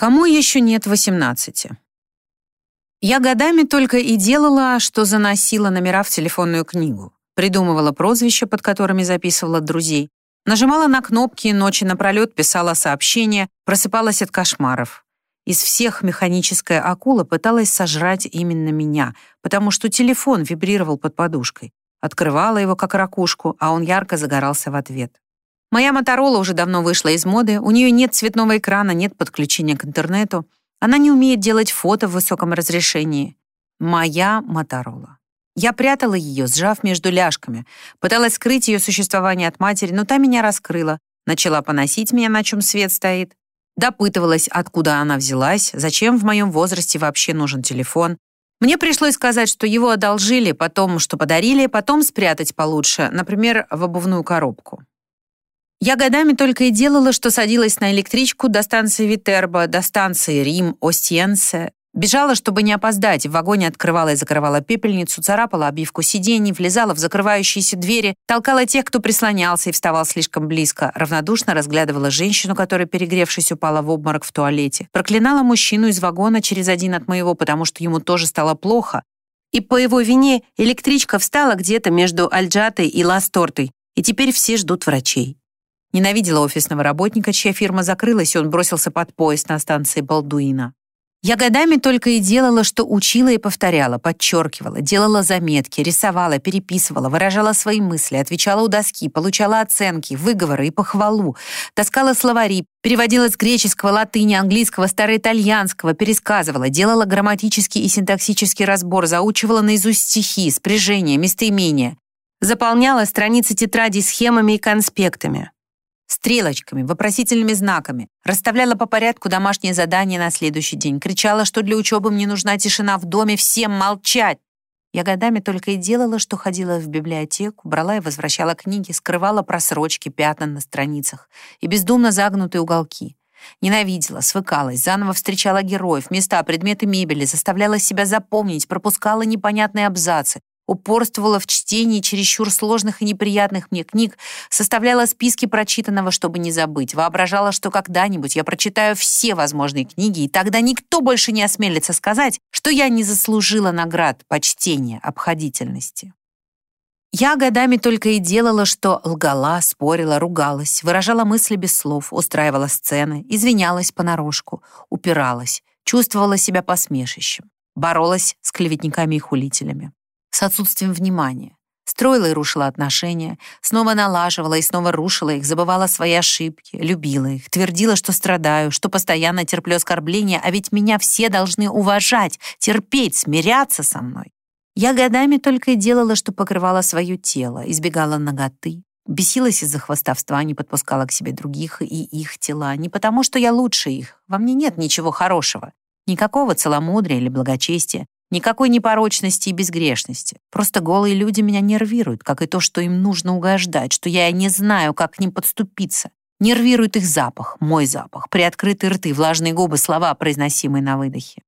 Кому еще нет 18? Я годами только и делала, что заносила номера в телефонную книгу, придумывала прозвища, под которыми записывала друзей, нажимала на кнопки, ночи напролет писала сообщения, просыпалась от кошмаров. Из всех механическая акула пыталась сожрать именно меня, потому что телефон вибрировал под подушкой. Открывала его как ракушку, а он ярко загорался в ответ. Моя Моторола уже давно вышла из моды, у нее нет цветного экрана, нет подключения к интернету. Она не умеет делать фото в высоком разрешении. Моя Моторола. Я прятала ее, сжав между ляжками. Пыталась скрыть ее существование от матери, но та меня раскрыла. Начала поносить меня, на чем свет стоит. Допытывалась, откуда она взялась, зачем в моем возрасте вообще нужен телефон. Мне пришлось сказать, что его одолжили, потом, что подарили, потом спрятать получше, например, в обувную коробку. Я годами только и делала, что садилась на электричку до станции Витербо, до станции Рим, Остьенсе. Бежала, чтобы не опоздать, в вагоне открывала и закрывала пепельницу, царапала обивку сидений, влезала в закрывающиеся двери, толкала тех, кто прислонялся и вставал слишком близко, равнодушно разглядывала женщину, которая, перегревшись, упала в обморок в туалете, проклинала мужчину из вагона через один от моего, потому что ему тоже стало плохо, и по его вине электричка встала где-то между Альджатой и Ластортой, и теперь все ждут врачей. Ненавидела офисного работника, чья фирма закрылась, и он бросился под поезд на станции Балдуина. Я годами только и делала, что учила и повторяла, подчеркивала, делала заметки, рисовала, переписывала, выражала свои мысли, отвечала у доски, получала оценки, выговоры и похвалу, таскала словари, переводила с греческого, латыни, английского, староитальянского, пересказывала, делала грамматический и синтаксический разбор, заучивала наизусть стихи, спряжения, местоимения, заполняла страницы тетради схемами и конспектами стрелочками, вопросительными знаками, расставляла по порядку домашние задания на следующий день, кричала, что для учебы мне нужна тишина в доме, всем молчать. Я годами только и делала, что ходила в библиотеку, брала и возвращала книги, скрывала просрочки, пятна на страницах и бездумно загнутые уголки. Ненавидела, свыкалась, заново встречала героев, места, предметы мебели, заставляла себя запомнить, пропускала непонятные абзацы, упорствовала в чтении чересчур сложных и неприятных мне книг, составляла списки прочитанного, чтобы не забыть, воображала, что когда-нибудь я прочитаю все возможные книги, и тогда никто больше не осмелится сказать, что я не заслужила наград, почтения, обходительности. Я годами только и делала, что лгала, спорила, ругалась, выражала мысли без слов, устраивала сцены, извинялась понарошку, упиралась, чувствовала себя посмешищем, боролась с клеветниками и хулителями с отсутствием внимания. Строила и рушила отношения, снова налаживала и снова рушила их, забывала свои ошибки, любила их, твердила, что страдаю, что постоянно терплю оскорбления, а ведь меня все должны уважать, терпеть, смиряться со мной. Я годами только и делала, что покрывала свое тело, избегала ноготы, бесилась из-за хвостовства, не подпускала к себе других и их тела, не потому что я лучше их, во мне нет ничего хорошего, никакого целомудрия или благочестия, Никакой непорочности и безгрешности. Просто голые люди меня нервируют, как и то, что им нужно угождать, что я не знаю, как к ним подступиться. Нервирует их запах, мой запах, приоткрытые рты, влажные губы, слова, произносимые на выдохе.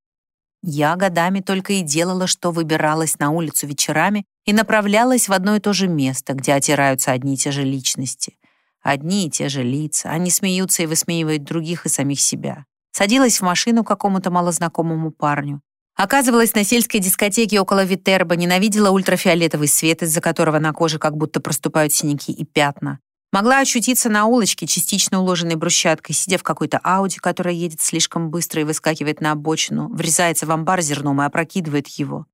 Я годами только и делала, что выбиралась на улицу вечерами и направлялась в одно и то же место, где отираются одни и те же личности. Одни и те же лица. Они смеются и высмеивают других и самих себя. Садилась в машину какому-то малознакомому парню. Оказывалась на сельской дискотеке около Витерба, ненавидела ультрафиолетовый свет, из-за которого на коже как будто проступают синяки и пятна. Могла очутиться на улочке, частично уложенной брусчаткой, сидя в какой-то Ауди, которая едет слишком быстро и выскакивает на обочину, врезается в амбар зерном и опрокидывает его.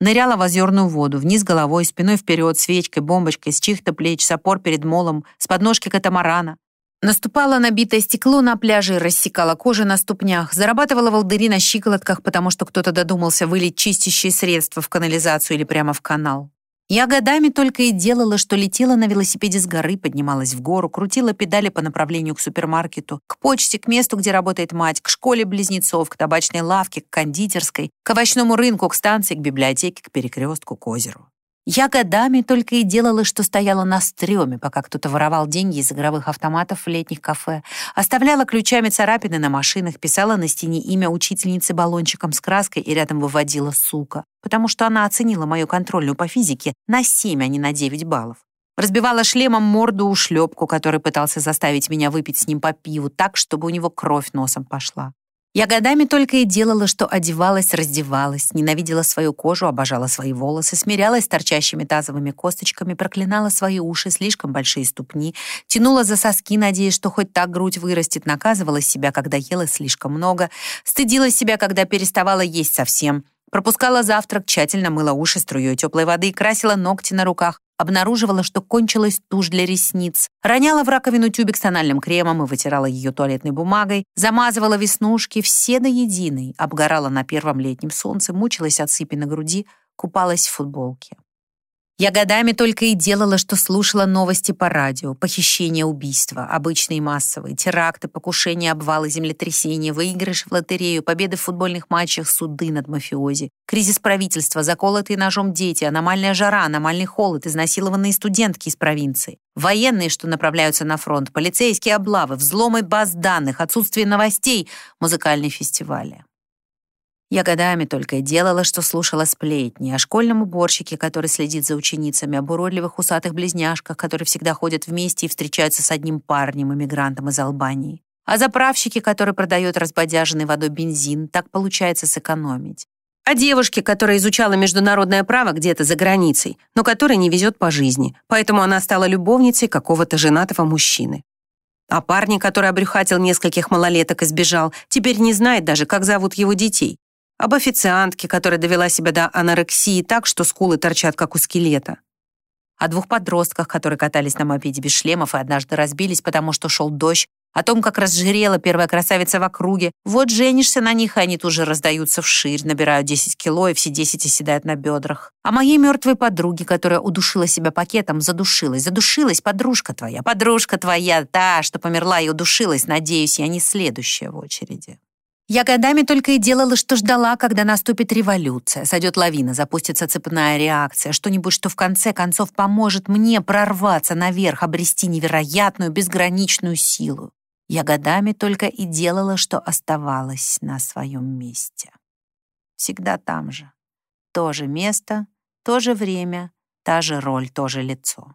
Ныряла в озерную воду, вниз головой, спиной вперед, свечкой, бомбочкой, с чьих-то плеч, с опор перед молом, с подножки катамарана. Наступала на битое стекло на пляже, рассекала кожу на ступнях, зарабатывала волдыри на щиколотках, потому что кто-то додумался вылить чистящие средства в канализацию или прямо в канал. Я годами только и делала, что летела на велосипеде с горы, поднималась в гору, крутила педали по направлению к супермаркету, к почте, к месту, где работает мать, к школе близнецов, к табачной лавке, к кондитерской, к овощному рынку, к станции, к библиотеке, к перекрестку, к озеру. Я годами только и делала, что стояла на стреме, пока кто-то воровал деньги из игровых автоматов в летних кафе, оставляла ключами царапины на машинах, писала на стене имя учительницы баллончиком с краской и рядом выводила «сука», потому что она оценила мою контрольную по физике на 7, а не на 9 баллов. Разбивала шлемом морду у шлепку, который пытался заставить меня выпить с ним по пиву так, чтобы у него кровь носом пошла. Я годами только и делала, что одевалась, раздевалась, ненавидела свою кожу, обожала свои волосы, смирялась с торчащими тазовыми косточками, проклинала свои уши, слишком большие ступни, тянула за соски, надеясь, что хоть так грудь вырастет, наказывала себя, когда ела слишком много, стыдила себя, когда переставала есть совсем, пропускала завтрак, тщательно мыла уши струей теплой воды красила ногти на руках, обнаруживала, что кончилась тушь для ресниц, роняла в раковину тюбик с тональным кремом и вытирала ее туалетной бумагой, замазывала веснушки, все до единой, обгорала на первом летнем солнце, мучилась от сыпи на груди, купалась в футболке. Я годами только и делала, что слушала новости по радио, похищения, убийства, обычные массовые, теракты, покушения, обвалы, землетрясения, выигрыш в лотерею, победы в футбольных матчах, суды над мафиози, кризис правительства, заколотые ножом дети, аномальная жара, аномальный холод, изнасилованные студентки из провинции, военные, что направляются на фронт, полицейские облавы, взломы баз данных, отсутствие новостей, музыкальные фестивали. Я годами только и делала, что слушала сплетни о школьном уборщике, который следит за ученицами, об уродливых усатых близняшках, которые всегда ходят вместе и встречаются с одним парнем, иммигрантом из Албании, о заправщике, который продает разбодяженный водой бензин, так получается сэкономить, о девушке, которая изучала международное право где-то за границей, но которой не везет по жизни, поэтому она стала любовницей какого-то женатого мужчины. А парень, который обрюхатил нескольких малолеток и сбежал, теперь не знает даже, как зовут его детей об официантке, которая довела себя до анорексии так, что скулы торчат, как у скелета, о двух подростках, которые катались на мопеде без шлемов и однажды разбились, потому что шел дождь, о том, как разжирела первая красавица в округе. Вот женишься на них, и они тут же раздаются вширь, набирают 10 кило, и все 10 оседают на бедрах. О моей мертвой подруге, которая удушила себя пакетом, задушилась. Задушилась подружка твоя, подружка твоя, та, что померла и удушилась. Надеюсь, я не следующая в очереди. Я годами только и делала, что ждала, когда наступит революция, сойдет лавина, запустится цепная реакция, что-нибудь, что в конце концов поможет мне прорваться наверх, обрести невероятную, безграничную силу. Я годами только и делала, что оставалась на своем месте. Всегда там же. То же место, то же время, та же роль, то же лицо.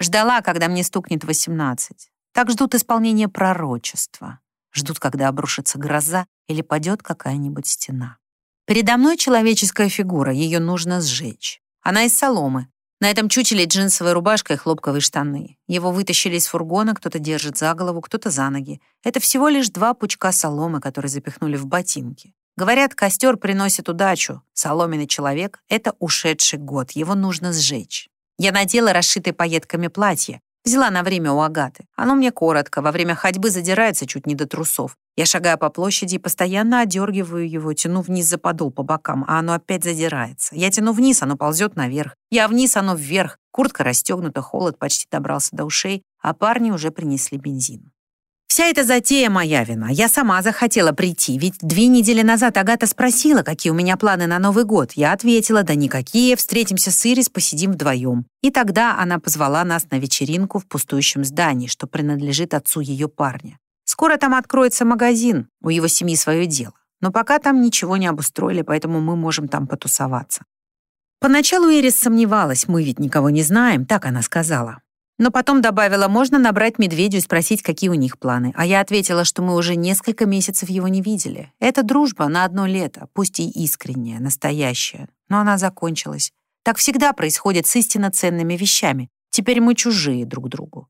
Ждала, когда мне стукнет восемнадцать. Так ждут исполнения пророчества ждут, когда обрушится гроза или падет какая-нибудь стена. Передо мной человеческая фигура, ее нужно сжечь. Она из соломы. На этом чучеле джинсовая рубашка и хлопковые штаны. Его вытащили из фургона, кто-то держит за голову, кто-то за ноги. Это всего лишь два пучка соломы, которые запихнули в ботинки. Говорят, костер приносит удачу. Соломенный человек — это ушедший год, его нужно сжечь. Я надела расшитое пайетками платье, Взяла на время у Агаты. Оно мне коротко, во время ходьбы задирается чуть не до трусов. Я шагаю по площади и постоянно одергиваю его, тяну вниз за подол по бокам, а оно опять задирается. Я тяну вниз, оно ползет наверх. Я вниз, оно вверх. Куртка расстегнута, холод почти добрался до ушей, а парни уже принесли бензин. Вся эта затея моя вина. Я сама захотела прийти, ведь две недели назад Агата спросила, какие у меня планы на Новый год. Я ответила, да никакие, встретимся с Ирис, посидим вдвоем. И тогда она позвала нас на вечеринку в пустующем здании, что принадлежит отцу ее парня. Скоро там откроется магазин, у его семьи свое дело. Но пока там ничего не обустроили, поэтому мы можем там потусоваться. Поначалу Ирис сомневалась, мы ведь никого не знаем, так она сказала. Но потом добавила, можно набрать медведю и спросить, какие у них планы. А я ответила, что мы уже несколько месяцев его не видели. Это дружба на одно лето, пусть и искренняя, настоящая. Но она закончилась. Так всегда происходит с истинно ценными вещами. Теперь мы чужие друг другу.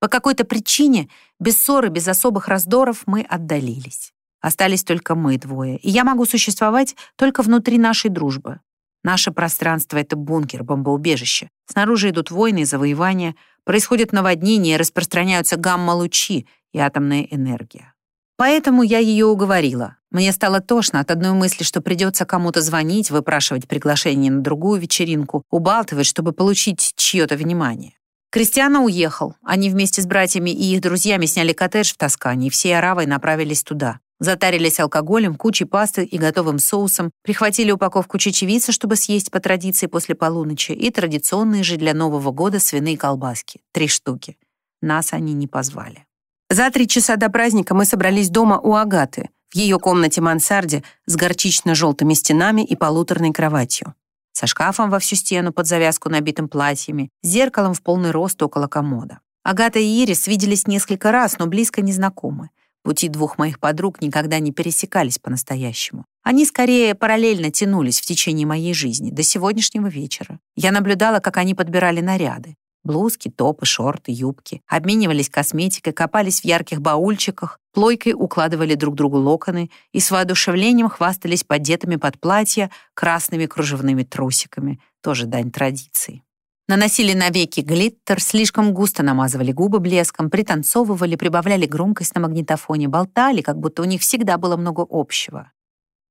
По какой-то причине, без ссоры, без особых раздоров, мы отдалились. Остались только мы двое, и я могу существовать только внутри нашей дружбы. Наше пространство — это бункер, бомбоубежище. Снаружи идут войны и завоевания, происходят наводнения, распространяются гамма-лучи и атомная энергия. Поэтому я ее уговорила. Мне стало тошно от одной мысли, что придется кому-то звонить, выпрашивать приглашение на другую вечеринку, убалтывать, чтобы получить чье-то внимание. Кристиана уехал. Они вместе с братьями и их друзьями сняли коттедж в Тоскане и всей Аравой направились туда. Затарились алкоголем, кучей пасты и готовым соусом, прихватили упаковку чечевицы, чтобы съесть по традиции после полуночи, и традиционные же для Нового года свиные колбаски. Три штуки. Нас они не позвали. За три часа до праздника мы собрались дома у Агаты, в ее комнате-мансарде с горчично-желтыми стенами и полуторной кроватью. Со шкафом во всю стену под завязку набитым платьями, с зеркалом в полный рост около комода. Агата и Ирис виделись несколько раз, но близко не знакомы. Пути двух моих подруг никогда не пересекались по-настоящему. Они скорее параллельно тянулись в течение моей жизни, до сегодняшнего вечера. Я наблюдала, как они подбирали наряды. Блузки, топы, шорты, юбки. Обменивались косметикой, копались в ярких баульчиках, плойкой укладывали друг другу локоны и с воодушевлением хвастались подетыми под платья красными кружевными трусиками. Тоже дань традиции. Наносили на веки глиттер, слишком густо намазывали губы блеском, пританцовывали, прибавляли громкость на магнитофоне, болтали, как будто у них всегда было много общего.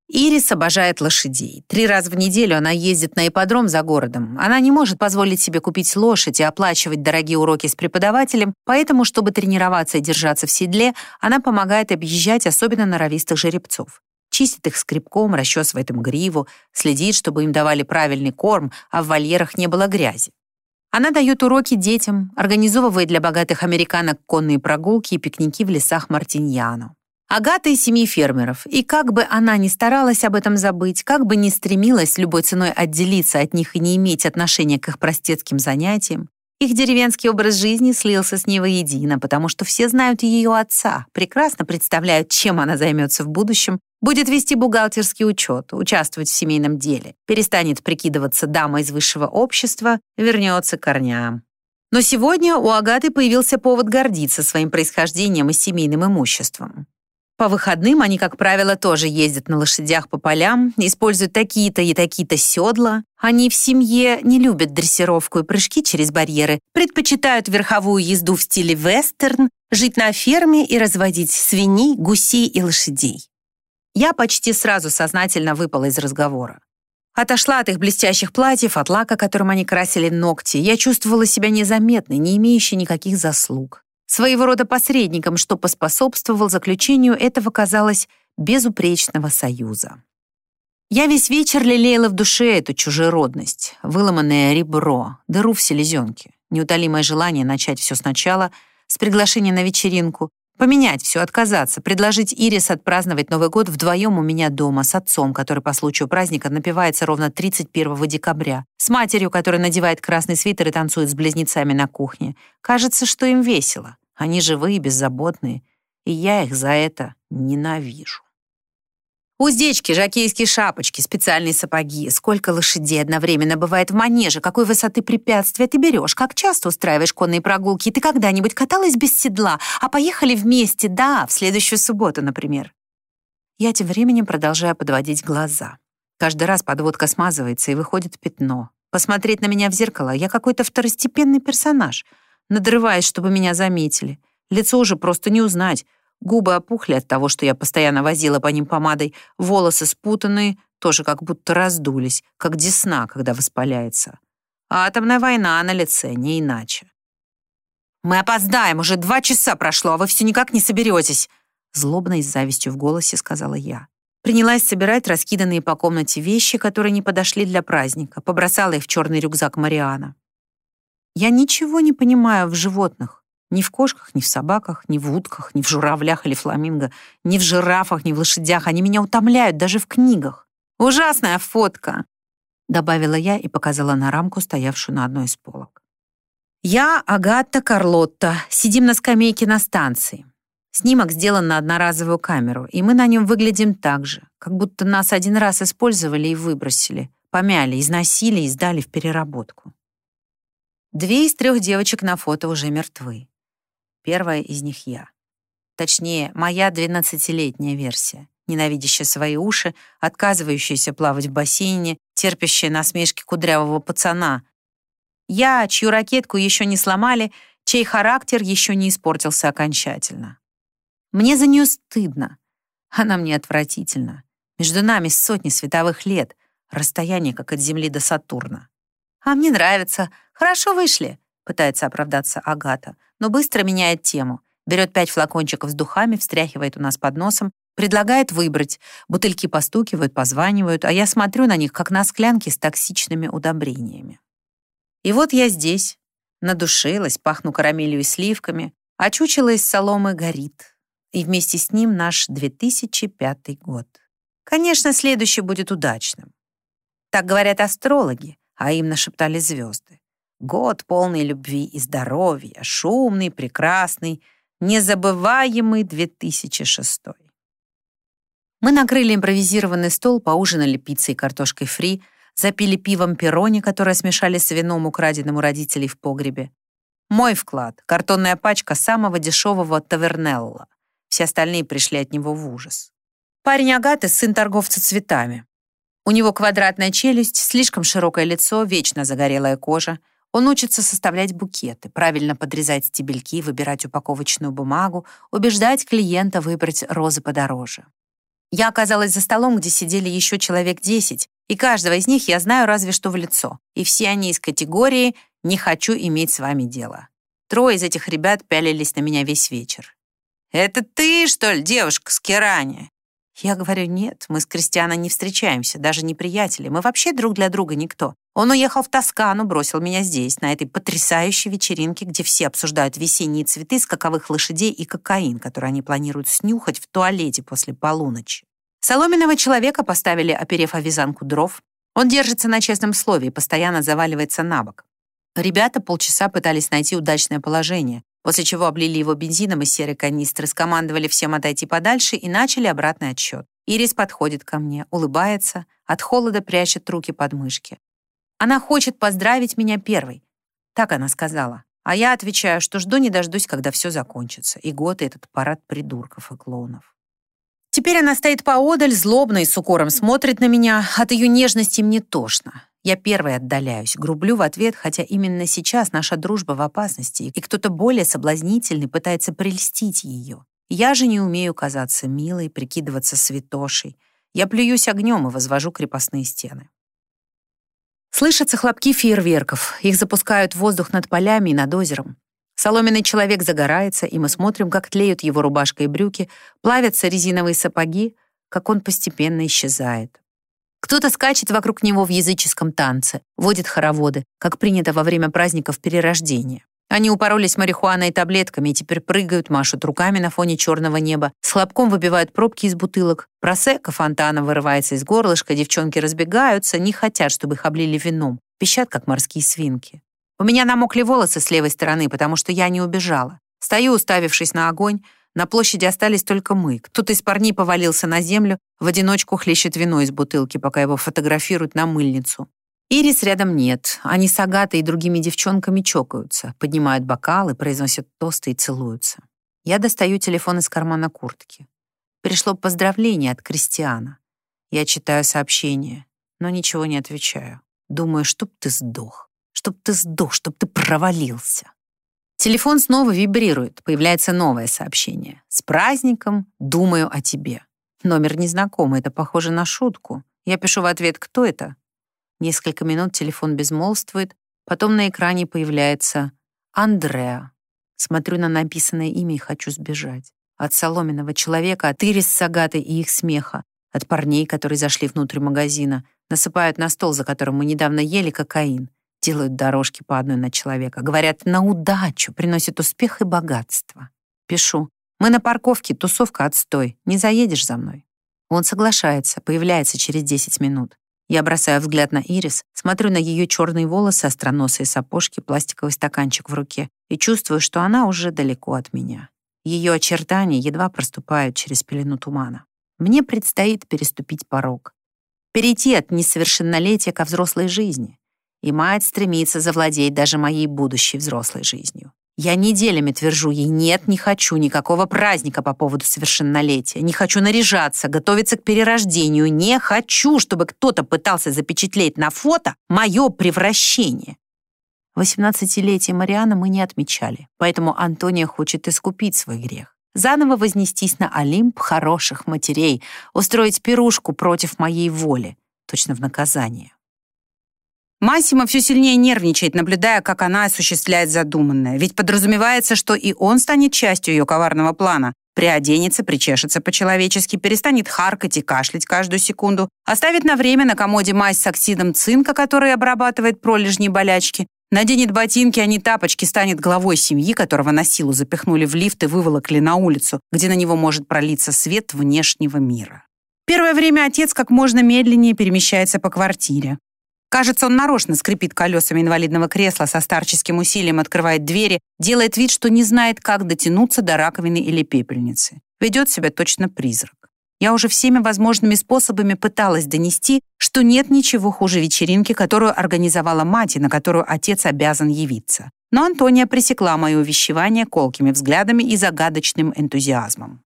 Ирис обожает лошадей. Три раза в неделю она ездит на ипподром за городом. Она не может позволить себе купить лошадь и оплачивать дорогие уроки с преподавателем, поэтому, чтобы тренироваться и держаться в седле, она помогает объезжать особенно норовистых жеребцов. Чистит их скребком, расчесывает им гриву, следит, чтобы им давали правильный корм, а в вольерах не было грязи. Она дает уроки детям, организовывает для богатых американок конные прогулки и пикники в лесах Мартиньяно. Агата из семьи фермеров, и как бы она ни старалась об этом забыть, как бы ни стремилась любой ценой отделиться от них и не иметь отношения к их простецким занятиям, их деревенский образ жизни слился с ней воедино, потому что все знают ее отца, прекрасно представляют, чем она займется в будущем, будет вести бухгалтерский учет, участвовать в семейном деле, перестанет прикидываться дамой из высшего общества, вернется к корням. Но сегодня у Агаты появился повод гордиться своим происхождением и семейным имуществом. По выходным они, как правило, тоже ездят на лошадях по полям, используют такие-то и такие-то седла. Они в семье не любят дрессировку и прыжки через барьеры, предпочитают верховую езду в стиле вестерн, жить на ферме и разводить свиней, гусей и лошадей. Я почти сразу сознательно выпала из разговора. Отошла от их блестящих платьев, от лака, которым они красили ногти. Я чувствовала себя незаметной, не имеющей никаких заслуг своего рода посредником, что поспособствовал заключению этого, казалось, безупречного союза. Я весь вечер лелеяла в душе эту чужеродность, выломанное ребро, дыру в селезенке, неутолимое желание начать все сначала, с приглашения на вечеринку, поменять все, отказаться, предложить Ирис отпраздновать Новый год вдвоем у меня дома с отцом, который по случаю праздника напивается ровно 31 декабря, с матерью, которая надевает красный свитер и танцует с близнецами на кухне. Кажется, что им весело. Они живые, беззаботные, и я их за это ненавижу. Уздечки, жакейские шапочки, специальные сапоги. Сколько лошадей одновременно бывает в манеже, какой высоты препятствия ты берешь, как часто устраиваешь конные прогулки. Ты когда-нибудь каталась без седла, а поехали вместе, да, в следующую субботу, например. Я тем временем продолжаю подводить глаза. Каждый раз подводка смазывается и выходит пятно. Посмотреть на меня в зеркало, я какой-то второстепенный персонаж — надрываясь, чтобы меня заметили. Лицо уже просто не узнать. Губы опухли от того, что я постоянно возила по ним помадой, волосы спутанные, тоже как будто раздулись, как десна, когда воспаляется. А атомная война на лице, не иначе. «Мы опоздаем, уже два часа прошло, а вы все никак не соберетесь», злобно и с завистью в голосе сказала я. Принялась собирать раскиданные по комнате вещи, которые не подошли для праздника, побросала их в черный рюкзак Мариана. Я ничего не понимаю в животных. Ни в кошках, ни в собаках, ни в утках, ни в журавлях или фламинго, ни в жирафах, ни в лошадях. Они меня утомляют даже в книгах. Ужасная фотка!» Добавила я и показала на рамку, стоявшую на одной из полок. «Я, Агата, Карлотта, сидим на скамейке на станции. Снимок сделан на одноразовую камеру, и мы на нем выглядим так же, как будто нас один раз использовали и выбросили, помяли, износили и сдали в переработку. Две из трех девочек на фото уже мертвы. Первая из них я. Точнее, моя двенадцатилетняя версия, ненавидящая свои уши, отказывающаяся плавать в бассейне, терпящая насмешки кудрявого пацана. Я, чью ракетку еще не сломали, чей характер еще не испортился окончательно. Мне за нее стыдно. Она мне отвратительна. Между нами сотни световых лет, расстояние как от Земли до Сатурна. А мне нравится, «Хорошо вышли», — пытается оправдаться Агата, но быстро меняет тему. Берет пять флакончиков с духами, встряхивает у нас под носом, предлагает выбрать. Бутыльки постукивают, позванивают, а я смотрю на них, как на склянки с токсичными удобрениями. И вот я здесь, надушилась, пахну карамелью и сливками, а чучело из соломы горит. И вместе с ним наш 2005 год. Конечно, следующий будет удачным. Так говорят астрологи, а им нашептали звезды. Год полный любви и здоровья, шумный, прекрасный, Незабываемый 2006. Мы накрыли импровизированный стол, поужинали пиццей и картошкой фри, запили пивом перони, которое смешали с вином, украденным у родителей в погребе. Мой вклад — картонная пачка самого дешевого тавернелла. Все остальные пришли от него в ужас. Парень Агаты — сын торговца цветами. У него квадратная челюсть, слишком широкое лицо, вечно загорелая кожа — он учится составлять букеты, правильно подрезать стебельки, выбирать упаковочную бумагу, убеждать клиента выбрать розы подороже. Я оказалась за столом, где сидели еще человек 10, и каждого из них я знаю разве что в лицо. И все они из категории «не хочу иметь с вами дело». Трое из этих ребят пялились на меня весь вечер. «Это ты, что ли, девушка с Керани?» Я говорю, нет, мы с Кристианой не встречаемся, даже не приятели. Мы вообще друг для друга никто. Он уехал в Тоскану, бросил меня здесь, на этой потрясающей вечеринке, где все обсуждают весенние цветы, скаковых лошадей и кокаин, который они планируют снюхать в туалете после полуночи. Соломенного человека поставили, оперев о вязанку дров. Он держится на честном слове и постоянно заваливается на бок. Ребята полчаса пытались найти удачное положение, после чего облили его бензином из серой канистры, скомандовали всем отойти подальше и начали обратный отсчет. Ирис подходит ко мне, улыбается, от холода прячет руки под мышки. Она хочет поздравить меня первой. Так она сказала. А я отвечаю, что жду не дождусь, когда все закончится. И год этот парад придурков и клоунов. Теперь она стоит поодаль, злобно и с укором смотрит на меня. От ее нежности мне тошно. Я первой отдаляюсь, грублю в ответ, хотя именно сейчас наша дружба в опасности, и кто-то более соблазнительный пытается прельстить ее. Я же не умею казаться милой, прикидываться святошей. Я плююсь огнем и возвожу крепостные стены. Слышатся хлопки фейерверков. Их запускают в воздух над полями и над озером. Соломенный человек загорается, и мы смотрим, как тлеют его рубашка и брюки, плавятся резиновые сапоги, как он постепенно исчезает. Кто-то скачет вокруг него в языческом танце, водит хороводы, как принято во время праздников перерождения. Они упоролись марихуаной и таблетками и теперь прыгают, машут руками на фоне черного неба, с хлопком выбивают пробки из бутылок. Просека фонтаном вырывается из горлышка, девчонки разбегаются, не хотят, чтобы их облили вином, пищат, как морские свинки. У меня намокли волосы с левой стороны, потому что я не убежала. Стою, уставившись на огонь, на площади остались только мы. Кто-то из парней повалился на землю, в одиночку хлещет вино из бутылки, пока его фотографируют на мыльницу. Ирис рядом нет. Они с Агатой и другими девчонками чокаются, поднимают бокалы, произносят тосты и целуются. Я достаю телефон из кармана куртки. Пришло поздравление от Кристиана. Я читаю сообщение, но ничего не отвечаю. Думаю, чтоб ты сдох, чтоб ты сдох, чтоб ты провалился. Телефон снова вибрирует, появляется новое сообщение. «С праздником! Думаю о тебе». Номер незнакомый, это похоже на шутку. Я пишу в ответ «Кто это?». Несколько минут телефон безмолвствует, потом на экране появляется «Андреа». Смотрю на написанное имя и хочу сбежать. От соломенного человека, от Ирис с Агатой и их смеха, от парней, которые зашли внутрь магазина, насыпают на стол, за которым мы недавно ели кокаин делают дорожки по одной на человека. Говорят, на удачу, приносит успех и богатство. Пишу. Мы на парковке, тусовка отстой. Не заедешь за мной? Он соглашается, появляется через 10 минут. Я бросаю взгляд на Ирис, смотрю на ее черные волосы, остроносые сапожки, пластиковый стаканчик в руке и чувствую, что она уже далеко от меня. Ее очертания едва проступают через пелену тумана. Мне предстоит переступить порог. Перейти от несовершеннолетия ко взрослой жизни и мать стремится завладеть даже моей будущей взрослой жизнью. Я неделями твержу ей «нет, не хочу никакого праздника по поводу совершеннолетия, не хочу наряжаться, готовиться к перерождению, не хочу, чтобы кто-то пытался запечатлеть на фото мое превращение». 18-летие Марианы мы не отмечали, поэтому Антония хочет искупить свой грех заново вознестись на Олимп хороших матерей, устроить пирушку против моей воли, точно в наказание. Массимо все сильнее нервничает, наблюдая, как она осуществляет задуманное. Ведь подразумевается, что и он станет частью ее коварного плана. Приоденется, причешется по-человечески, перестанет харкать и кашлять каждую секунду, оставит на время на комоде мазь с оксидом цинка, который обрабатывает пролежни болячки, наденет ботинки, а не тапочки, станет главой семьи, которого на силу запихнули в лифт и выволокли на улицу, где на него может пролиться свет внешнего мира. Первое время отец как можно медленнее перемещается по квартире. Кажется, он нарочно скрипит колесами инвалидного кресла, со старческим усилием открывает двери, делает вид, что не знает, как дотянуться до раковины или пепельницы. Ведет себя точно призрак. Я уже всеми возможными способами пыталась донести, что нет ничего хуже вечеринки, которую организовала мать и на которую отец обязан явиться. Но Антония пресекла мое увещевание колкими взглядами и загадочным энтузиазмом.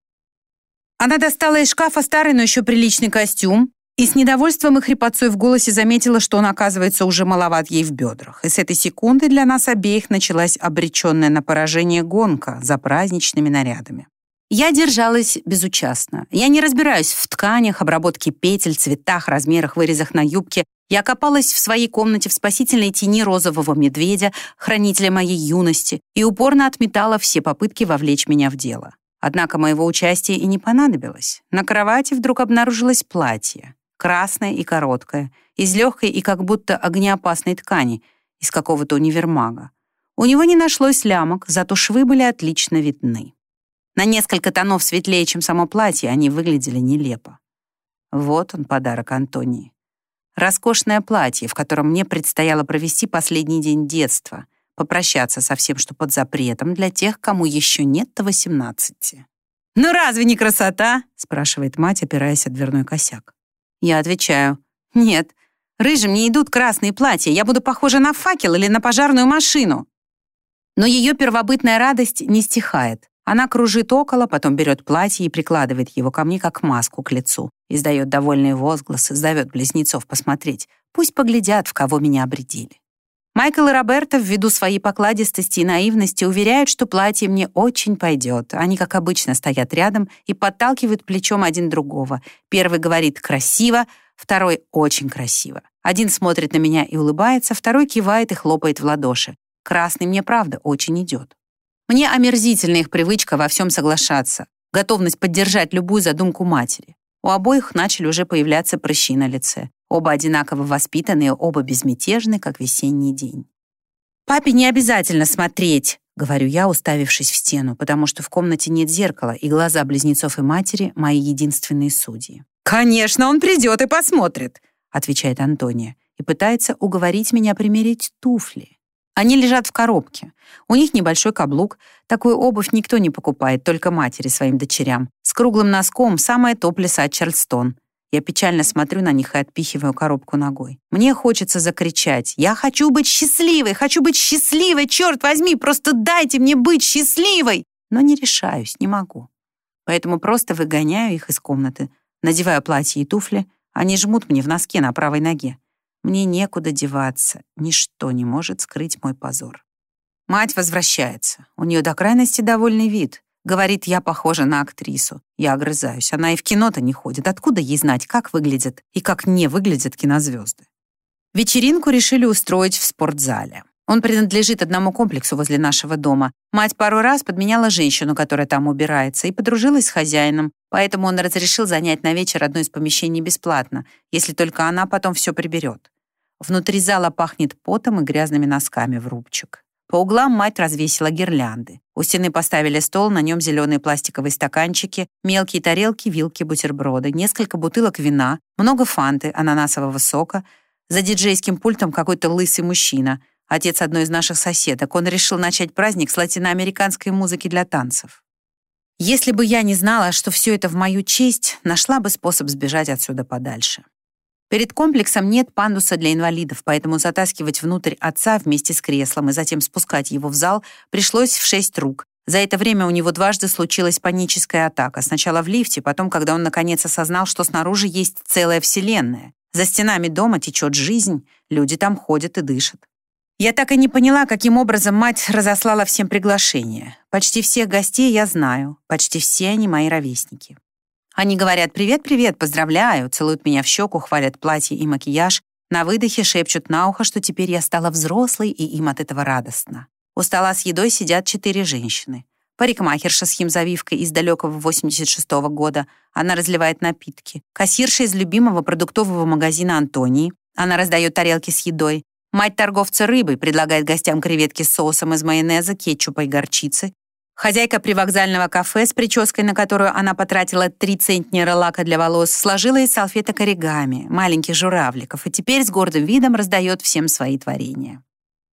Она достала из шкафа старый, но еще приличный костюм, и с недовольством и хрипотцой в голосе заметила, что он, оказывается, уже маловат ей в бедрах. И с этой секунды для нас обеих началась обреченная на поражение гонка за праздничными нарядами. Я держалась безучастно. Я не разбираюсь в тканях, обработке петель, цветах, размерах, вырезах на юбке. Я копалась в своей комнате в спасительной тени розового медведя, хранителя моей юности, и упорно отметала все попытки вовлечь меня в дело. Однако моего участия и не понадобилось. На кровати вдруг обнаружилось платье, красное и короткое, из легкой и как будто огнеопасной ткани, из какого-то универмага. У него не нашлось лямок, зато швы были отлично видны. На несколько тонов светлее, чем само платье, они выглядели нелепо. Вот он, подарок Антонии. Роскошное платье, в котором мне предстояло провести последний день детства, попрощаться со всем, что под запретом для тех, кому еще нет-то 18. «Ну разве не красота?» — спрашивает мать, опираясь от дверной косяк. Я отвечаю, «Нет, рыжим не идут красные платья, я буду похожа на факел или на пожарную машину». Но ее первобытная радость не стихает. Она кружит около, потом берет платье и прикладывает его ко мне как маску к лицу. Издает довольные возгласы, зовет близнецов посмотреть. Пусть поглядят, в кого меня обредили. Майкл и Роберто, ввиду своей покладистости и наивности, уверяют, что платье мне очень пойдет. Они, как обычно, стоят рядом и подталкивают плечом один другого. Первый говорит «красиво», второй «очень красиво». Один смотрит на меня и улыбается, второй кивает и хлопает в ладоши. Красный мне, правда, очень идет. Мне омерзительна их привычка во всем соглашаться, готовность поддержать любую задумку матери. У обоих начали уже появляться прыщи на лице. Оба одинаково воспитанные, оба безмятежны, как весенний день. «Папе не обязательно смотреть», — говорю я, уставившись в стену, потому что в комнате нет зеркала, и глаза близнецов и матери — мои единственные судьи. «Конечно, он придет и посмотрит», — отвечает Антония, и пытается уговорить меня примерить туфли. Они лежат в коробке. У них небольшой каблук. Такую обувь никто не покупает, только матери своим дочерям. С круглым носком самое топ леса Чарльстон. Я печально смотрю на них и отпихиваю коробку ногой. Мне хочется закричать. «Я хочу быть счастливой! Хочу быть счастливой! Черт возьми, просто дайте мне быть счастливой!» Но не решаюсь, не могу. Поэтому просто выгоняю их из комнаты, надеваю платье и туфли. Они жмут мне в носке на правой ноге. Мне некуда деваться, ничто не может скрыть мой позор. Мать возвращается. У нее до крайности довольный вид. Говорит, я похожа на актрису. Я огрызаюсь. Она и в кино-то не ходит. Откуда ей знать, как выглядят и как не выглядят кинозвезды? Вечеринку решили устроить в спортзале. Он принадлежит одному комплексу возле нашего дома. Мать пару раз подменяла женщину, которая там убирается, и подружилась с хозяином, поэтому он разрешил занять на вечер одно из помещений бесплатно, если только она потом все приберет. Внутри зала пахнет потом и грязными носками в рубчик. По углам мать развесила гирлянды. У стены поставили стол, на нем зеленые пластиковые стаканчики, мелкие тарелки, вилки, бутерброды, несколько бутылок вина, много фанты, ананасового сока. За диджейским пультом какой-то лысый мужчина — отец одной из наших соседок. Он решил начать праздник с латиноамериканской музыки для танцев. Если бы я не знала, что все это в мою честь, нашла бы способ сбежать отсюда подальше. Перед комплексом нет пандуса для инвалидов, поэтому затаскивать внутрь отца вместе с креслом и затем спускать его в зал пришлось в шесть рук. За это время у него дважды случилась паническая атака. Сначала в лифте, потом, когда он наконец осознал, что снаружи есть целая вселенная. За стенами дома течет жизнь, люди там ходят и дышат. Я так и не поняла, каким образом мать разослала всем приглашения. Почти всех гостей я знаю, почти все они мои ровесники. Они говорят «Привет-привет, поздравляю», целуют меня в щеку, хвалят платье и макияж, на выдохе шепчут на ухо, что теперь я стала взрослой, и им от этого радостно. У стола с едой сидят четыре женщины. Парикмахерша с химзавивкой из далекого 86-го года. Она разливает напитки. Кассирша из любимого продуктового магазина Антонии. Она раздает тарелки с едой. Мать торговца рыбой предлагает гостям креветки с соусом из майонеза, кетчупа и горчицы. Хозяйка привокзального кафе с прической, на которую она потратила три центнера лака для волос, сложила из салфеток оригами, маленьких журавликов, и теперь с гордым видом раздает всем свои творения.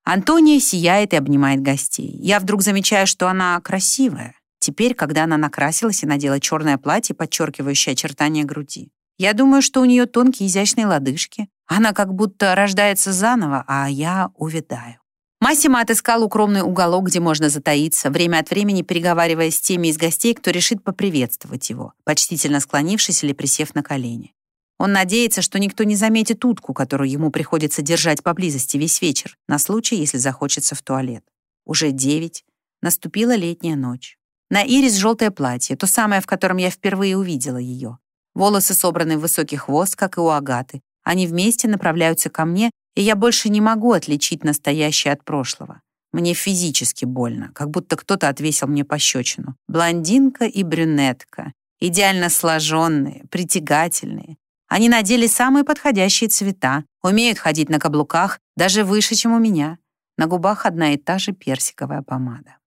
Антония сияет и обнимает гостей. Я вдруг замечаю, что она красивая. Теперь, когда она накрасилась и надела черное платье, подчеркивающее очертания груди. Я думаю, что у нее тонкие изящные лодыжки. Она как будто рождается заново, а я увядаю. Массимо отыскал укромный уголок, где можно затаиться, время от времени переговаривая с теми из гостей, кто решит поприветствовать его, почтительно склонившись или присев на колени. Он надеется, что никто не заметит утку, которую ему приходится держать поблизости весь вечер, на случай, если захочется в туалет. Уже девять. Наступила летняя ночь. На Ирис желтое платье, то самое, в котором я впервые увидела ее. Волосы собраны в высокий хвост, как и у Агаты. Они вместе направляются ко мне, и я больше не могу отличить настоящее от прошлого. Мне физически больно, как будто кто-то отвесил мне пощечину. Блондинка и брюнетка, идеально сложенные, притягательные. Они надели самые подходящие цвета, умеют ходить на каблуках, даже выше, чем у меня. На губах одна и та же персиковая помада.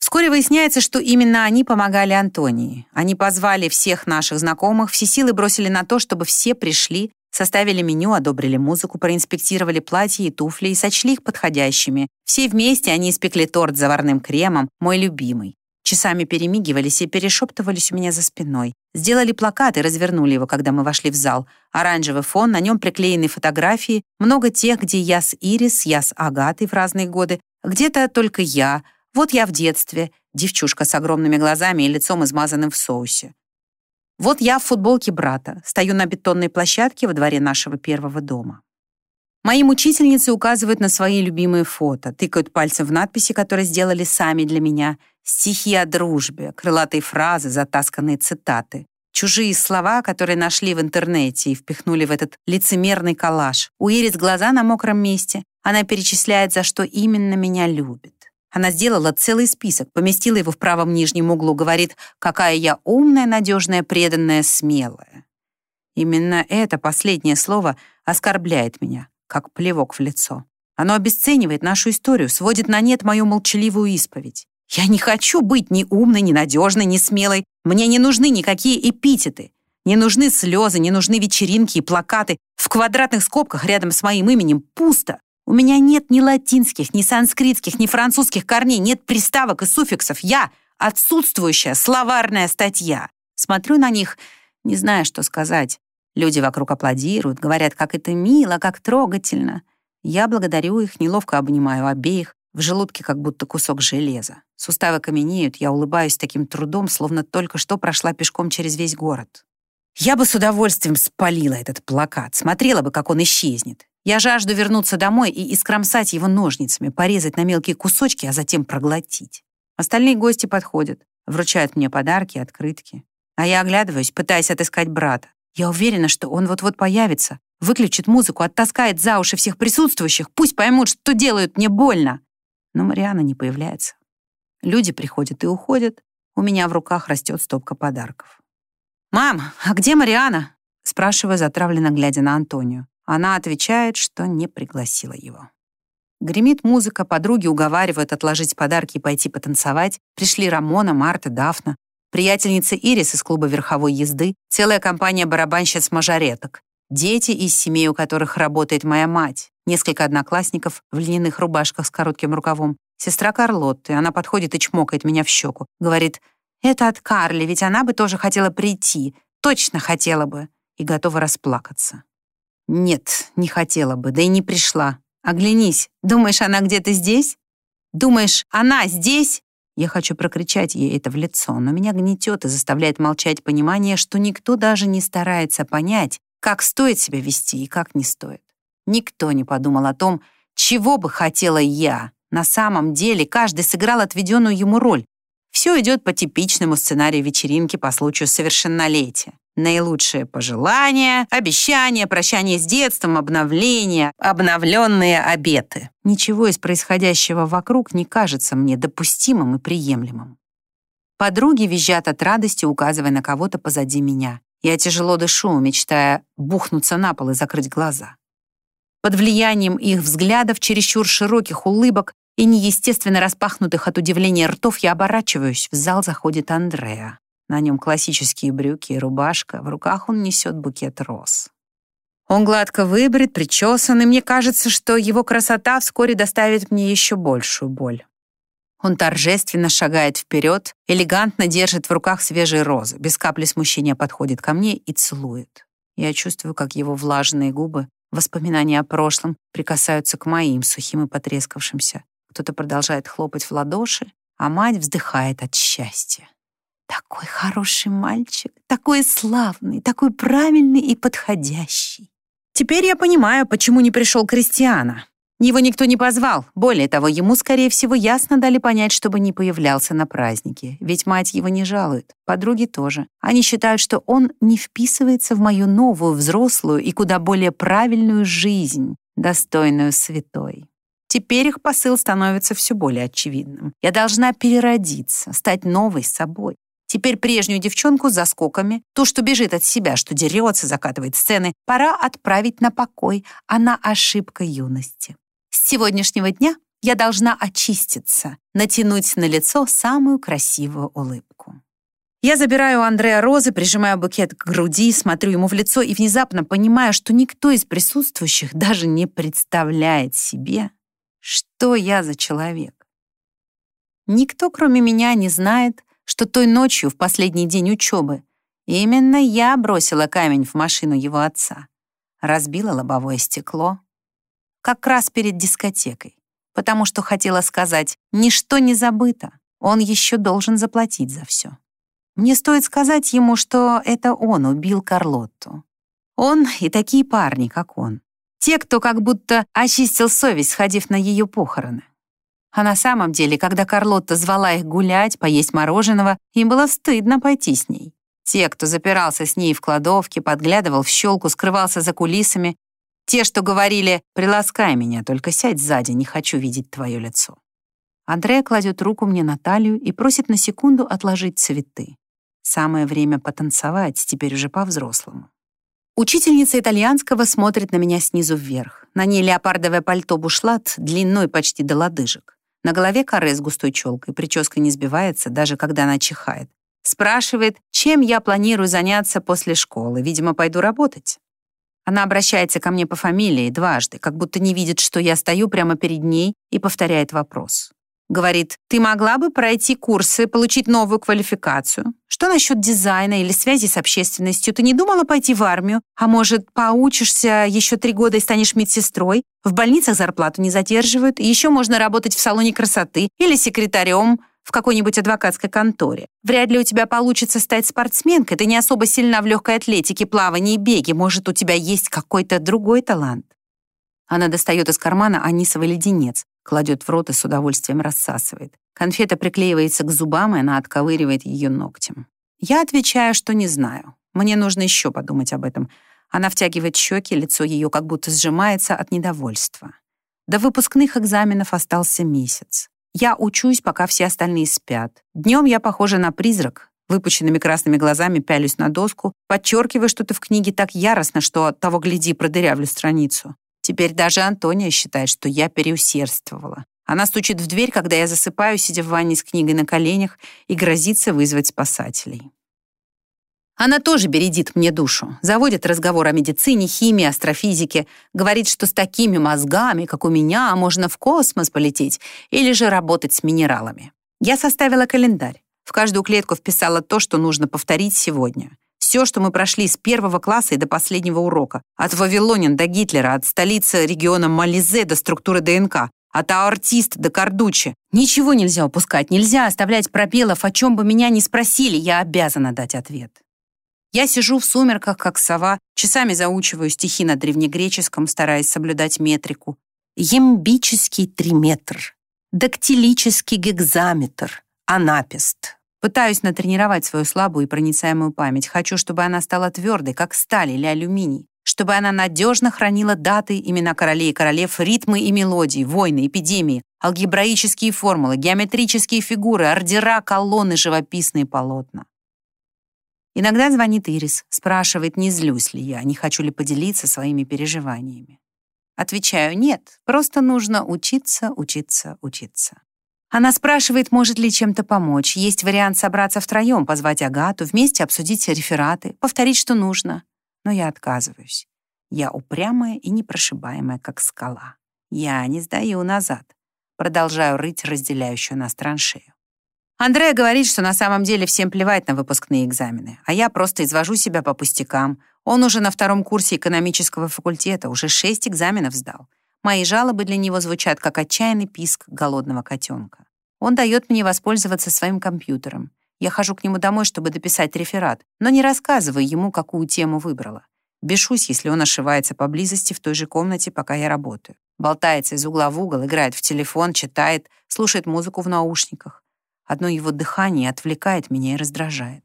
Вскоре выясняется, что именно они помогали Антонии. Они позвали всех наших знакомых, все силы бросили на то, чтобы все пришли Составили меню, одобрили музыку, проинспектировали платья и туфли и сочли их подходящими. Все вместе они испекли торт с заварным кремом, мой любимый. Часами перемигивались и перешептывались у меня за спиной. Сделали плакат и развернули его, когда мы вошли в зал. Оранжевый фон, на нем приклеены фотографии, много тех, где я с Ирис, я с Агатой в разные годы, где-то только я, вот я в детстве, девчушка с огромными глазами и лицом измазанным в соусе. Вот я в футболке брата, стою на бетонной площадке во дворе нашего первого дома. Мои мучительницы указывают на свои любимые фото, тыкают пальцем в надписи, которые сделали сами для меня, стихи о дружбе, крылатые фразы, затасканные цитаты, чужие слова, которые нашли в интернете и впихнули в этот лицемерный коллаж. У Ирис глаза на мокром месте. Она перечисляет, за что именно меня любит. Она сделала целый список, поместила его в правом нижнем углу, говорит, какая я умная, надежная, преданная, смелая. Именно это последнее слово оскорбляет меня, как плевок в лицо. Оно обесценивает нашу историю, сводит на нет мою молчаливую исповедь. Я не хочу быть ни умной, ни надежной, ни смелой. Мне не нужны никакие эпитеты. Не нужны слезы, не нужны вечеринки и плакаты. В квадратных скобках рядом с моим именем пусто. У меня нет ни латинских, ни санскритских, ни французских корней, нет приставок и суффиксов. Я — отсутствующая словарная статья. Смотрю на них, не зная, что сказать. Люди вокруг аплодируют, говорят, как это мило, как трогательно. Я благодарю их, неловко обнимаю обеих, в желудке как будто кусок железа. Суставы каменеют, я улыбаюсь таким трудом, словно только что прошла пешком через весь город. Я бы с удовольствием спалила этот плакат, смотрела бы, как он исчезнет. Я жажду вернуться домой и искромсать его ножницами, порезать на мелкие кусочки, а затем проглотить. Остальные гости подходят, вручают мне подарки, открытки. А я оглядываюсь, пытаясь отыскать брата. Я уверена, что он вот-вот появится, выключит музыку, оттаскает за уши всех присутствующих, пусть поймут, что делают мне больно. Но Мариана не появляется. Люди приходят и уходят. У меня в руках растет стопка подарков. «Мам, а где Мариана?» спрашиваю, затравленно глядя на Антонию. Она отвечает, что не пригласила его. Гремит музыка, подруги уговаривают отложить подарки и пойти потанцевать. Пришли Рамона, Марта, Дафна, приятельница Ирис из клуба верховой езды, целая компания барабанщиц-мажореток, дети из семей, у которых работает моя мать, несколько одноклассников в льняных рубашках с коротким рукавом, сестра Карлотты. Она подходит и чмокает меня в щеку. Говорит, «Это от Карли, ведь она бы тоже хотела прийти. Точно хотела бы». И готова расплакаться. Нет, не хотела бы, да и не пришла. Оглянись, думаешь, она где-то здесь? Думаешь, она здесь? Я хочу прокричать ей это в лицо, но меня гнетет и заставляет молчать понимание, что никто даже не старается понять, как стоит себя вести и как не стоит. Никто не подумал о том, чего бы хотела я. На самом деле каждый сыграл отведенную ему роль. Все идет по типичному сценарию вечеринки по случаю совершеннолетия. Наилучшие пожелания, обещания, прощание с детством, обновления, обновленные обеты. Ничего из происходящего вокруг не кажется мне допустимым и приемлемым. Подруги визжат от радости, указывая на кого-то позади меня. Я тяжело дышу, мечтая бухнуться на пол и закрыть глаза. Под влиянием их взглядов, чересчур широких улыбок, и неестественно распахнутых от удивления ртов я оборачиваюсь. В зал заходит Андреа. На нем классические брюки и рубашка, в руках он несет букет роз. Он гладко выбрит, причесан, и мне кажется, что его красота вскоре доставит мне еще большую боль. Он торжественно шагает вперед, элегантно держит в руках свежие розы, без капли смущения подходит ко мне и целует. Я чувствую, как его влажные губы, воспоминания о прошлом, прикасаются к моим, сухим и потрескавшимся. Кто-то продолжает хлопать в ладоши, а мать вздыхает от счастья. Такой хороший мальчик, такой славный, такой правильный и подходящий. Теперь я понимаю, почему не пришел Кристиана. Его никто не позвал. Более того, ему, скорее всего, ясно дали понять, чтобы не появлялся на празднике. Ведь мать его не жалует, подруги тоже. Они считают, что он не вписывается в мою новую, взрослую и куда более правильную жизнь, достойную святой. Теперь их посыл становится все более очевидным. Я должна переродиться, стать новой собой. Теперь прежнюю девчонку с заскоками, ту, что бежит от себя, что дерется, закатывает сцены, пора отправить на покой. Она ошибка юности. С сегодняшнего дня я должна очиститься, натянуть на лицо самую красивую улыбку. Я забираю у Андрея розы, прижимаю букет к груди, смотрю ему в лицо и внезапно понимаю, что никто из присутствующих даже не представляет себе, что я за человек. Никто, кроме меня, не знает, что той ночью, в последний день учебы, именно я бросила камень в машину его отца, разбила лобовое стекло, как раз перед дискотекой, потому что хотела сказать, ничто не забыто, он еще должен заплатить за все. Мне стоит сказать ему, что это он убил Карлотту. Он и такие парни, как он. Те, кто как будто очистил совесть, сходив на ее похороны. А на самом деле, когда Карлотта звала их гулять, поесть мороженого, им было стыдно пойти с ней. Те, кто запирался с ней в кладовке, подглядывал в щелку, скрывался за кулисами. Те, что говорили «приласкай меня, только сядь сзади, не хочу видеть твое лицо». Андрея кладет руку мне на талию и просит на секунду отложить цветы. Самое время потанцевать, теперь уже по-взрослому. Учительница итальянского смотрит на меня снизу вверх. На ней леопардовое пальто бушлат, длиной почти до лодыжек. На голове каре с густой челкой, прическа не сбивается, даже когда она чихает. Спрашивает, чем я планирую заняться после школы. Видимо, пойду работать. Она обращается ко мне по фамилии дважды, как будто не видит, что я стою прямо перед ней и повторяет вопрос. Говорит, ты могла бы пройти курсы, получить новую квалификацию? Что насчет дизайна или связи с общественностью? Ты не думала пойти в армию? А может, поучишься еще три года и станешь медсестрой? В больницах зарплату не задерживают. Еще можно работать в салоне красоты или секретарем в какой-нибудь адвокатской конторе. Вряд ли у тебя получится стать спортсменкой. Ты не особо сильна в легкой атлетике, плавании и беге. Может, у тебя есть какой-то другой талант? Она достает из кармана анисовый леденец, кладет в рот и с удовольствием рассасывает. Конфета приклеивается к зубам, и она отковыривает ее ногтем. Я отвечаю, что не знаю. Мне нужно еще подумать об этом. Она втягивает щеки, лицо ее как будто сжимается от недовольства. До выпускных экзаменов остался месяц. Я учусь, пока все остальные спят. Днем я похожа на призрак, выпученными красными глазами пялюсь на доску, подчеркиваю что-то в книге так яростно, что того гляди продырявлю страницу. Теперь даже Антония считает, что я переусердствовала. Она стучит в дверь, когда я засыпаю, сидя в ванне с книгой на коленях, и грозится вызвать спасателей. Она тоже бередит мне душу, заводит разговор о медицине, химии, астрофизике, говорит, что с такими мозгами, как у меня, можно в космос полететь или же работать с минералами. Я составила календарь. В каждую клетку вписала то, что нужно повторить сегодня. Все, что мы прошли с первого класса и до последнего урока. От Вавилонин до Гитлера, от столицы региона Мализе до структуры ДНК, от аортист до Кардучи. Ничего нельзя упускать, нельзя оставлять пробелов, о чем бы меня ни спросили, я обязана дать ответ. Я сижу в сумерках, как сова, часами заучиваю стихи на древнегреческом, стараясь соблюдать метрику. Ембический триметр, дактилический гекзаметр, анапист, Пытаюсь натренировать свою слабую и проницаемую память. Хочу, чтобы она стала твердой, как сталь или алюминий. Чтобы она надежно хранила даты, имена королей и королев, ритмы и мелодии, войны, эпидемии, алгебраические формулы, геометрические фигуры, ордера, колонны, живописные полотна. Иногда звонит Ирис, спрашивает, не злюсь ли я, не хочу ли поделиться своими переживаниями. Отвечаю, нет, просто нужно учиться, учиться, учиться. Она спрашивает, может ли чем-то помочь. Есть вариант собраться втроем, позвать Агату, вместе обсудить рефераты, повторить, что нужно. Но я отказываюсь. Я упрямая и непрошибаемая, как скала. Я не сдаю назад. Продолжаю рыть разделяющую нас траншею. Андрея говорит, что на самом деле всем плевать на выпускные экзамены, а я просто извожу себя по пустякам. Он уже на втором курсе экономического факультета, уже шесть экзаменов сдал. Мои жалобы для него звучат как отчаянный писк голодного котенка. Он дает мне воспользоваться своим компьютером. Я хожу к нему домой, чтобы дописать реферат, но не рассказываю ему, какую тему выбрала. Бешусь, если он ошивается поблизости в той же комнате, пока я работаю. Болтается из угла в угол, играет в телефон, читает, слушает музыку в наушниках. Одно его дыхание отвлекает меня и раздражает.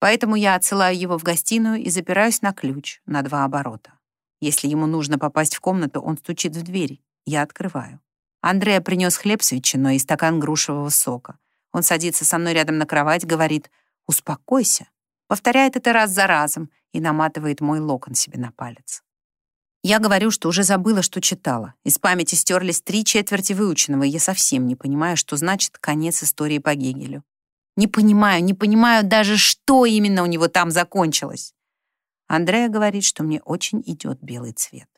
Поэтому я отсылаю его в гостиную и запираюсь на ключ на два оборота. Если ему нужно попасть в комнату, он стучит в дверь. Я открываю. Андрея принес хлеб с ветчиной и стакан грушевого сока. Он садится со мной рядом на кровать, говорит «Успокойся». Повторяет это раз за разом и наматывает мой локон себе на палец. Я говорю, что уже забыла, что читала. Из памяти стерлись три четверти выученного, я совсем не понимаю, что значит конец истории по Гегелю. Не понимаю, не понимаю даже, что именно у него там закончилось. Андрея говорит, что мне очень идет белый цвет.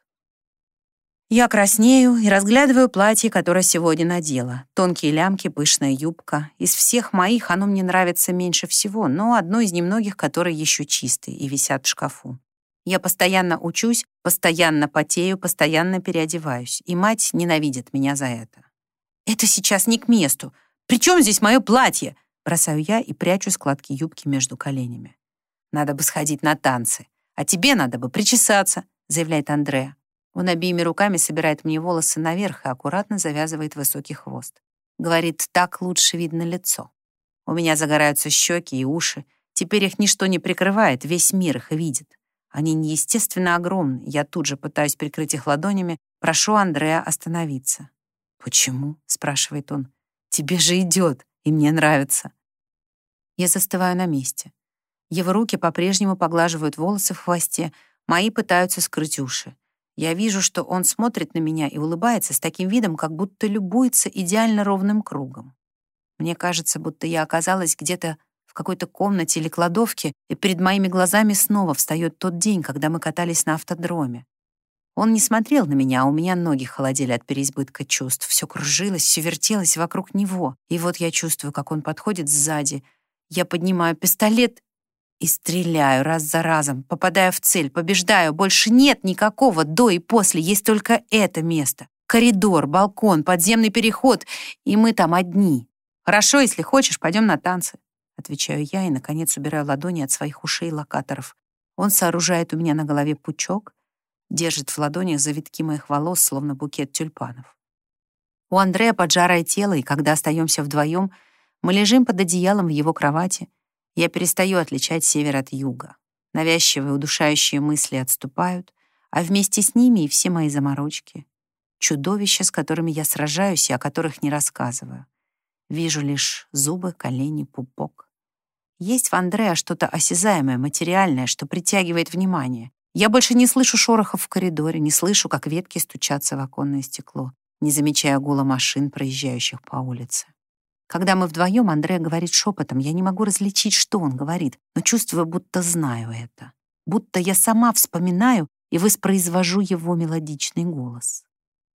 Я краснею и разглядываю платье, которое сегодня надела. Тонкие лямки, пышная юбка. Из всех моих оно мне нравится меньше всего, но одно из немногих, которые еще чистые и висят в шкафу. Я постоянно учусь, постоянно потею, постоянно переодеваюсь, и мать ненавидит меня за это. «Это сейчас не к месту. При чем здесь мое платье?» Бросаю я и прячу складки юбки между коленями. «Надо бы сходить на танцы. А тебе надо бы причесаться», заявляет Андреа. Он обеими руками собирает мне волосы наверх и аккуратно завязывает высокий хвост. Говорит, так лучше видно лицо. У меня загораются щеки и уши. Теперь их ничто не прикрывает, весь мир их видит. Они неестественно огромны. Я тут же пытаюсь прикрыть их ладонями. Прошу Андрея остановиться. «Почему?» — спрашивает он. «Тебе же идет, и мне нравится». Я застываю на месте. Его руки по-прежнему поглаживают волосы в хвосте, мои пытаются скрыть уши. Я вижу, что он смотрит на меня и улыбается с таким видом, как будто любуется идеально ровным кругом. Мне кажется, будто я оказалась где-то в какой-то комнате или кладовке, и перед моими глазами снова встает тот день, когда мы катались на автодроме. Он не смотрел на меня, а у меня ноги холодели от переизбытка чувств. Все кружилось, все вертелось вокруг него. И вот я чувствую, как он подходит сзади. Я поднимаю пистолет и стреляю раз за разом, попадаю в цель, побеждаю. Больше нет никакого до и после, есть только это место. Коридор, балкон, подземный переход, и мы там одни. Хорошо, если хочешь, пойдем на танцы. Отвечаю я и, наконец, убираю ладони от своих ушей локаторов. Он сооружает у меня на голове пучок, держит в ладонях завитки моих волос, словно букет тюльпанов. У Андрея поджарое тело, и когда остаемся вдвоем, мы лежим под одеялом в его кровати. Я перестаю отличать север от юга. Навязчивые удушающие мысли отступают, а вместе с ними и все мои заморочки. Чудовища, с которыми я сражаюсь и о которых не рассказываю. Вижу лишь зубы, колени, пупок. Есть в Андреа что-то осязаемое, материальное, что притягивает внимание. Я больше не слышу шорохов в коридоре, не слышу, как ветки стучатся в оконное стекло, не замечая гула машин, проезжающих по улице. Когда мы вдвоем, Андреа говорит шепотом, я не могу различить, что он говорит, но чувствую, будто знаю это. Будто я сама вспоминаю и воспроизвожу его мелодичный голос.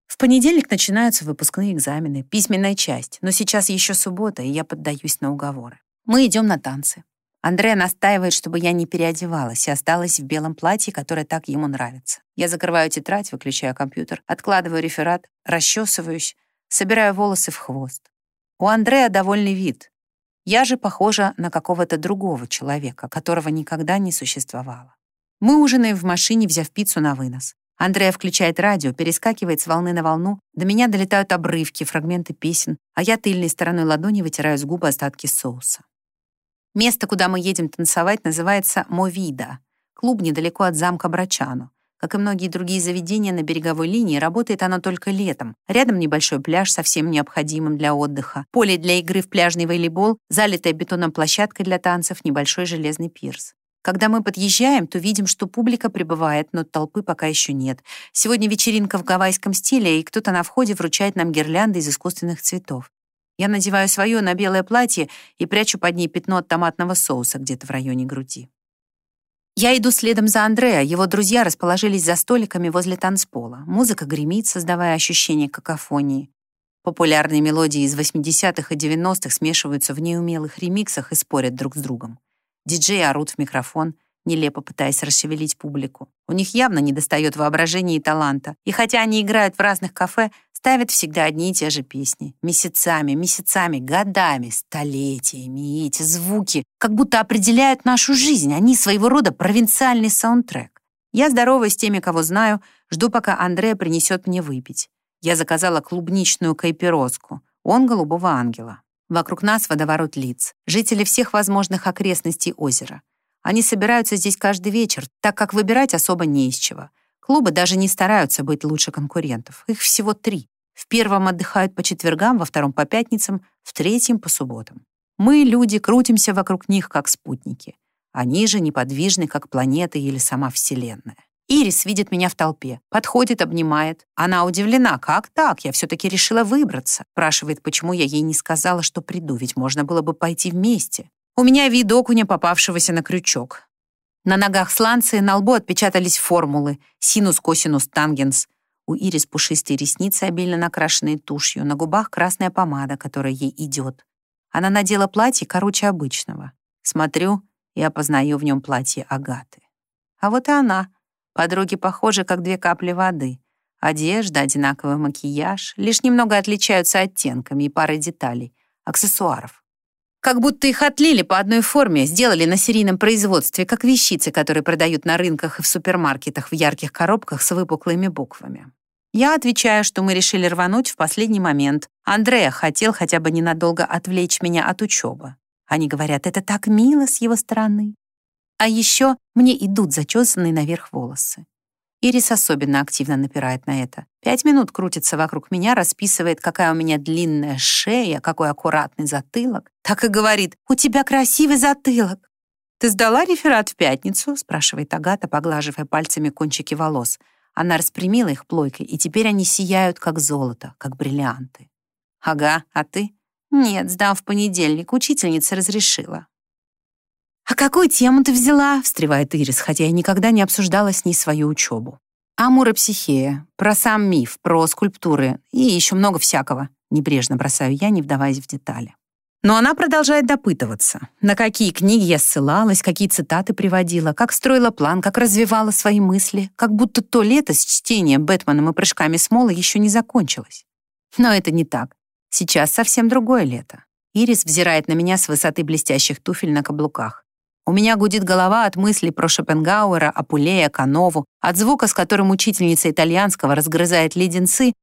В понедельник начинаются выпускные экзамены, письменная часть, но сейчас еще суббота, и я поддаюсь на уговоры. Мы идем на танцы. Андрея настаивает, чтобы я не переодевалась и осталась в белом платье, которое так ему нравится. Я закрываю тетрадь, выключаю компьютер, откладываю реферат, расчесываюсь, собираю волосы в хвост. У Андрея довольный вид. Я же похожа на какого-то другого человека, которого никогда не существовало. Мы ужинаем в машине, взяв пиццу на вынос. Андрея включает радио, перескакивает с волны на волну. До меня долетают обрывки, фрагменты песен, а я тыльной стороной ладони вытираю с губы остатки соуса. Место, куда мы едем танцевать, называется Мовида, клуб недалеко от замка Брачано. Как и многие другие заведения на береговой линии, работает оно только летом. Рядом небольшой пляж со всем необходимым для отдыха, поле для игры в пляжный волейбол, залитая бетоном площадка для танцев, небольшой железный пирс. Когда мы подъезжаем, то видим, что публика прибывает, но толпы пока еще нет. Сегодня вечеринка в гавайском стиле, и кто-то на входе вручает нам гирлянды из искусственных цветов. Я надеваю свое на белое платье и прячу под ней пятно от томатного соуса где-то в районе груди. Я иду следом за Андреа, его друзья расположились за столиками возле танцпола. Музыка гремит, создавая ощущение какофонии. Популярные мелодии из 80-х и 90-х смешиваются в неумелых ремиксах и спорят друг с другом. Диджеи орут в микрофон, нелепо пытаясь расшевелить публику. У них явно недостает воображения и таланта. И хотя они играют в разных кафе, ставят всегда одни и те же песни. Месяцами, месяцами, годами, столетиями. И эти звуки как будто определяют нашу жизнь. Они своего рода провинциальный саундтрек. Я здороваюсь с теми, кого знаю, жду, пока Андрея принесет мне выпить. Я заказала клубничную кайпероску, он голубого ангела. Вокруг нас водоворот лиц, жители всех возможных окрестностей озера. Они собираются здесь каждый вечер, так как выбирать особо не из чего. Клубы даже не стараются быть лучше конкурентов. Их всего три. В первом отдыхают по четвергам, во втором по пятницам, в третьем по субботам. Мы, люди, крутимся вокруг них, как спутники. Они же неподвижны, как планеты или сама Вселенная. Ирис видит меня в толпе, подходит, обнимает. Она удивлена, как так? Я все-таки решила выбраться. Спрашивает, почему я ей не сказала, что приду, ведь можно было бы пойти вместе. У меня вид окуня, попавшегося на крючок. На ногах сланцы, на лбу отпечатались формулы синус, косинус, тангенс. У Ирис пушистые ресницы, обильно накрашенные тушью, на губах красная помада, которая ей идет. Она надела платье короче обычного. Смотрю и опознаю в нем платье Агаты. А вот и она — Подруги похожи, как две капли воды. Одежда, одинаковый макияж, лишь немного отличаются оттенками и парой деталей, аксессуаров. Как будто их отлили по одной форме, сделали на серийном производстве, как вещицы, которые продают на рынках и в супермаркетах в ярких коробках с выпуклыми буквами. Я отвечаю, что мы решили рвануть в последний момент. Андрея хотел хотя бы ненадолго отвлечь меня от учебы. Они говорят, это так мило с его стороны. А еще мне идут зачесанные наверх волосы. Ирис особенно активно напирает на это. Пять минут крутится вокруг меня, расписывает, какая у меня длинная шея, какой аккуратный затылок. Так и говорит, у тебя красивый затылок. «Ты сдала реферат в пятницу?» — спрашивает Агата, поглаживая пальцами кончики волос. Она распрямила их плойкой, и теперь они сияют, как золото, как бриллианты. «Ага, а ты?» «Нет, сдам в понедельник, учительница разрешила». «А какую тему ты взяла?» — встревает Ирис, хотя я никогда не обсуждала с ней свою учебу. «Амуропсихея, про сам миф, про скульптуры и еще много всякого», — небрежно бросаю я, не вдаваясь в детали. Но она продолжает допытываться, на какие книги я ссылалась, какие цитаты приводила, как строила план, как развивала свои мысли, как будто то лето с чтением Бэтменом и прыжками Смола еще не закончилось. Но это не так. Сейчас совсем другое лето. Ирис взирает на меня с высоты блестящих туфель на каблуках. У меня гудит голова от мыслей про Шопенгауэра, Апулея, Канову, от звука, с которым учительница итальянского разгрызает леденцы,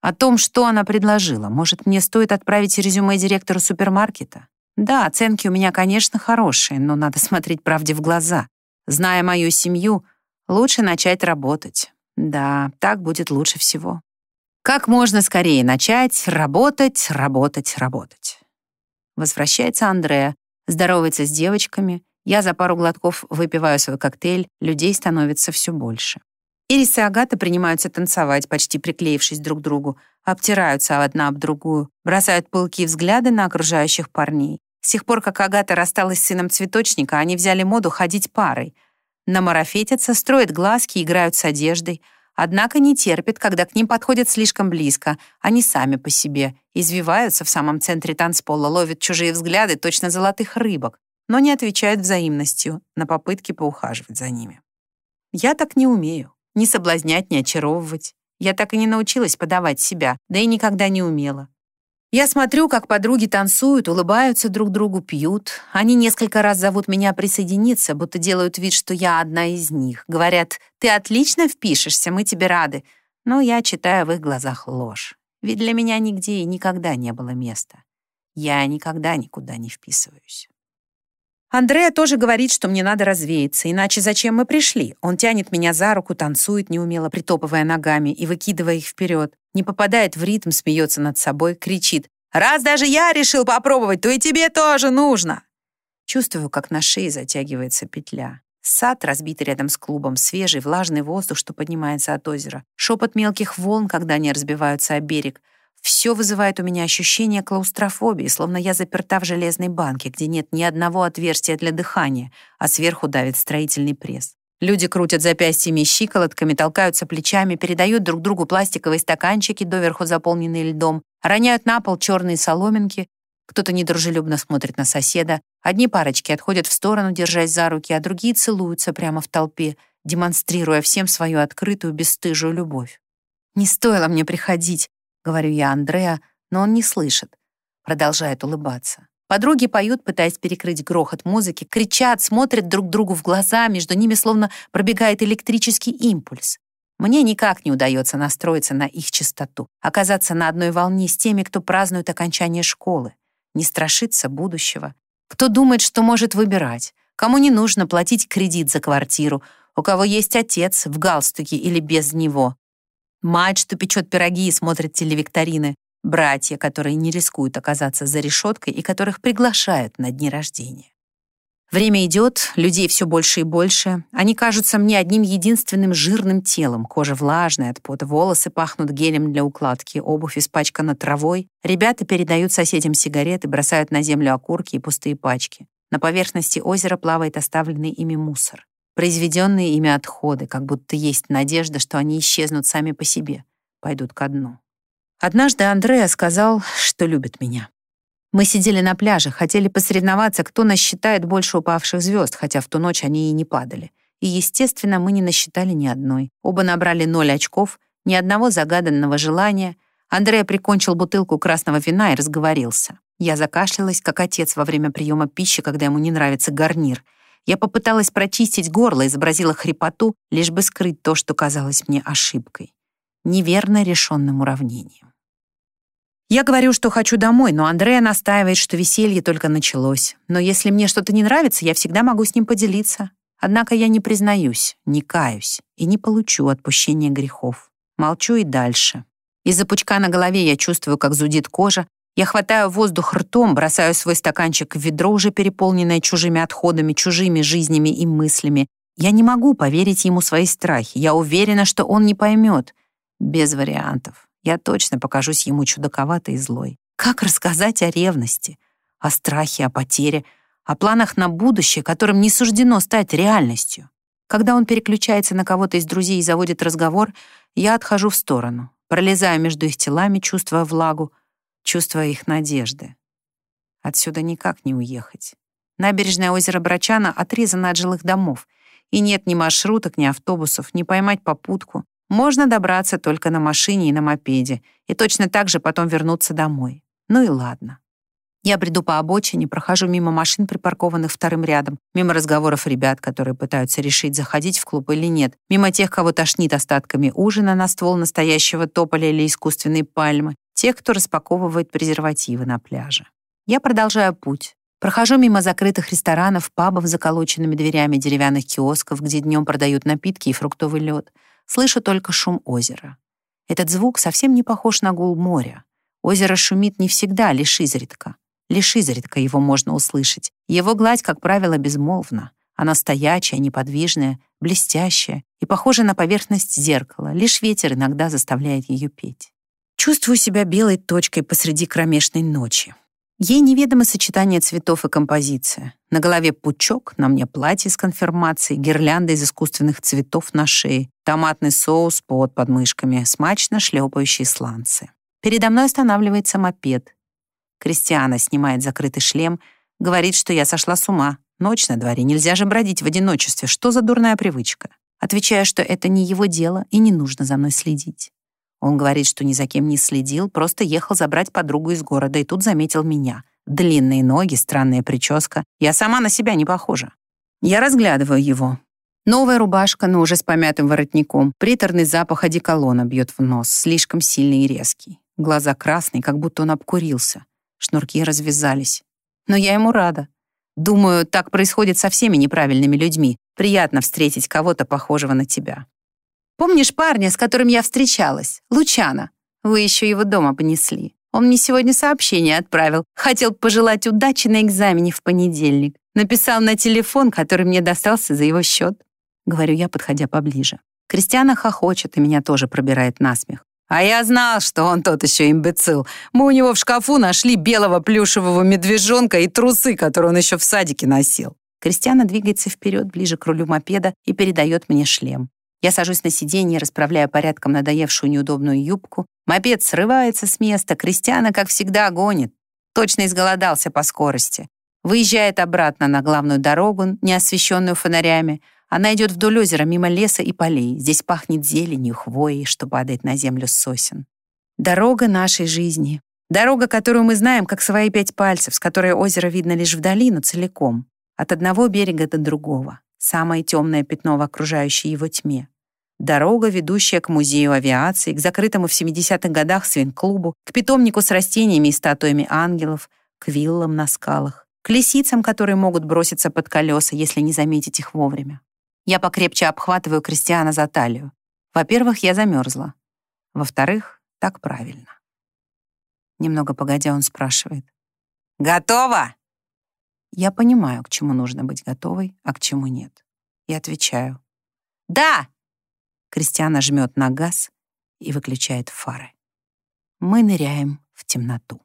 о том, что она предложила. Может, мне стоит отправить резюме директору супермаркета? Да, оценки у меня, конечно, хорошие, но надо смотреть правде в глаза. Зная мою семью, лучше начать работать. Да, так будет лучше всего. Как можно скорее начать работать, работать, работать. Возвращается Андреа, здоровается с девочками, я за пару глотков выпиваю свой коктейль, людей становится все больше. Ирис и Агата принимаются танцевать, почти приклеившись друг к другу, обтираются одна об другую, бросают пылкие взгляды на окружающих парней. С тех пор, как Агата рассталась с сыном цветочника, они взяли моду ходить парой. Намарафетятся, строят глазки, играют с одеждой. Однако не терпят, когда к ним подходят слишком близко. Они сами по себе. Извиваются в самом центре танцпола, ловят чужие взгляды, точно золотых рыбок но не отвечает взаимностью на попытки поухаживать за ними. Я так не умею. Ни соблазнять, ни очаровывать. Я так и не научилась подавать себя, да и никогда не умела. Я смотрю, как подруги танцуют, улыбаются друг другу, пьют. Они несколько раз зовут меня присоединиться, будто делают вид, что я одна из них. Говорят, ты отлично впишешься, мы тебе рады. Но я читаю в их глазах ложь. Ведь для меня нигде и никогда не было места. Я никогда никуда не вписываюсь. Андрея тоже говорит, что мне надо развеяться, иначе зачем мы пришли? Он тянет меня за руку, танцует, неумело притопывая ногами и выкидывая их вперед. Не попадает в ритм, смеется над собой, кричит. «Раз даже я решил попробовать, то и тебе тоже нужно!» Чувствую, как на шее затягивается петля. Сад, разбитый рядом с клубом, свежий, влажный воздух, что поднимается от озера, шепот мелких волн, когда они разбиваются о берег. Все вызывает у меня ощущение клаустрофобии, словно я заперта в железной банке, где нет ни одного отверстия для дыхания, а сверху давит строительный пресс. Люди крутят запястьями и щиколотками, толкаются плечами, передают друг другу пластиковые стаканчики, доверху заполненные льдом, роняют на пол черные соломинки, кто-то недружелюбно смотрит на соседа, одни парочки отходят в сторону, держась за руки, а другие целуются прямо в толпе, демонстрируя всем свою открытую, бесстыжую любовь. «Не стоило мне приходить», — говорю я Андреа, но он не слышит, продолжает улыбаться. Подруги поют, пытаясь перекрыть грохот музыки, кричат, смотрят друг другу в глаза, между ними словно пробегает электрический импульс. Мне никак не удается настроиться на их частоту, оказаться на одной волне с теми, кто празднует окончание школы, не страшится будущего, кто думает, что может выбирать, кому не нужно платить кредит за квартиру, у кого есть отец в галстуке или без него, мать, что печет пироги и смотрит телевикторины, братья, которые не рискуют оказаться за решеткой и которых приглашают на дни рождения. Время идет, людей все больше и больше. Они кажутся мне одним единственным жирным телом. Кожа влажная от пота, волосы пахнут гелем для укладки, обувь испачкана травой. Ребята передают соседям сигареты, бросают на землю окурки и пустые пачки. На поверхности озера плавает оставленный ими мусор. Произведенные ими отходы, как будто есть надежда, что они исчезнут сами по себе, пойдут ко дну. Однажды Андреа сказал, что любит меня. Мы сидели на пляже, хотели посоревноваться, кто насчитает больше упавших звезд, хотя в ту ночь они и не падали. И, естественно, мы не насчитали ни одной. Оба набрали ноль очков, ни одного загаданного желания. Андреа прикончил бутылку красного вина и разговорился. Я закашлялась, как отец во время приема пищи, когда ему не нравится гарнир. Я попыталась прочистить горло, изобразила хрипоту, лишь бы скрыть то, что казалось мне ошибкой. Неверно решенным уравнением. Я говорю, что хочу домой, но Андрея настаивает, что веселье только началось. Но если мне что-то не нравится, я всегда могу с ним поделиться. Однако я не признаюсь, не каюсь и не получу отпущения грехов. Молчу и дальше. Из-за пучка на голове я чувствую, как зудит кожа. Я хватаю воздух ртом, бросаю свой стаканчик в ведро, уже переполненное чужими отходами, чужими жизнями и мыслями. Я не могу поверить ему свои страхи. Я уверена, что он не поймет. Без вариантов я точно покажусь ему чудаковатой и злой. Как рассказать о ревности, о страхе, о потере, о планах на будущее, которым не суждено стать реальностью? Когда он переключается на кого-то из друзей и заводит разговор, я отхожу в сторону, пролезаю между их телами, чувствуя влагу, чувствуя их надежды. Отсюда никак не уехать. Набережное озеро Брачана отрезано от жилых домов, и нет ни маршруток, ни автобусов, ни поймать попутку, можно добраться только на машине и на мопеде, и точно так же потом вернуться домой. Ну и ладно. Я бреду по обочине, прохожу мимо машин, припаркованных вторым рядом, мимо разговоров ребят, которые пытаются решить, заходить в клуб или нет, мимо тех, кого тошнит остатками ужина на ствол настоящего тополя или искусственной пальмы, тех, кто распаковывает презервативы на пляже. Я продолжаю путь. Прохожу мимо закрытых ресторанов, пабов с заколоченными дверями деревянных киосков, где днем продают напитки и фруктовый лед. Слышу только шум озера. Этот звук совсем не похож на гул моря. Озеро шумит не всегда, лишь изредка. Лишь изредка его можно услышать. Его гладь, как правило, безмолвна. Она стоячая, неподвижная, блестящая и похожа на поверхность зеркала. Лишь ветер иногда заставляет ее петь. Чувствую себя белой точкой посреди кромешной ночи. Ей неведомо сочетание цветов и композиция. На голове пучок, на мне платье с конфирмацией, гирлянда из искусственных цветов на шее, томатный соус под подмышками, смачно шлепающие сланцы. Передо мной останавливается мопед. Кристиана снимает закрытый шлем, говорит, что я сошла с ума. Ночь на дворе, нельзя же бродить в одиночестве. Что за дурная привычка? Отвечаю, что это не его дело и не нужно за мной следить. Он говорит, что ни за кем не следил, просто ехал забрать подругу из города и тут заметил меня. Длинные ноги, странная прическа. Я сама на себя не похожа. Я разглядываю его. Новая рубашка, но уже с помятым воротником. Приторный запах одеколона бьет в нос, слишком сильный и резкий. Глаза красные, как будто он обкурился. Шнурки развязались. Но я ему рада. Думаю, так происходит со всеми неправильными людьми. Приятно встретить кого-то похожего на тебя. Помнишь парня, с которым я встречалась? Лучана. Вы еще его дома понесли. Он мне сегодня сообщение отправил. Хотел пожелать удачи на экзамене в понедельник. Написал на телефон, который мне достался за его счет. Говорю я, подходя поближе. Кристиана хохочет и меня тоже пробирает насмех. А я знал, что он тот еще имбецил. Мы у него в шкафу нашли белого плюшевого медвежонка и трусы, которые он еще в садике носил. Кристиана двигается вперед, ближе к рулю мопеда и передает мне шлем. Я сажусь на сиденье, расправляя порядком надоевшую неудобную юбку. Мопед срывается с места, Кристиана, как всегда, гонит. Точно изголодался по скорости. Выезжает обратно на главную дорогу, не освещенную фонарями, она идет вдоль озера, мимо леса и полей. Здесь пахнет зеленью, хвоей, что падает на землю с сосен. Дорога нашей жизни. Дорога, которую мы знаем, как свои пять пальцев, с которой озеро видно лишь вдали, но целиком. От одного берега до другого. Самое темное пятно в окружающей его тьме. Дорога, ведущая к музею авиации, к закрытому в 70-х годах свин-клубу, к питомнику с растениями и статуями ангелов, к виллам на скалах, к лисицам, которые могут броситься под колеса, если не заметить их вовремя. Я покрепче обхватываю Кристиана за талию. Во-первых, я замерзла. Во-вторых, так правильно. Немного погодя, он спрашивает. «Готова?» Я понимаю, к чему нужно быть готовой, а к чему нет. И отвечаю. «Да!» Кристиана жмет на газ и выключает фары. Мы ныряем в темноту.